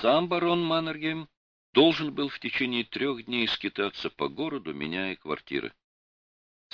сам барон Маннергейм должен был в течение трех дней скитаться по городу, меняя квартиры.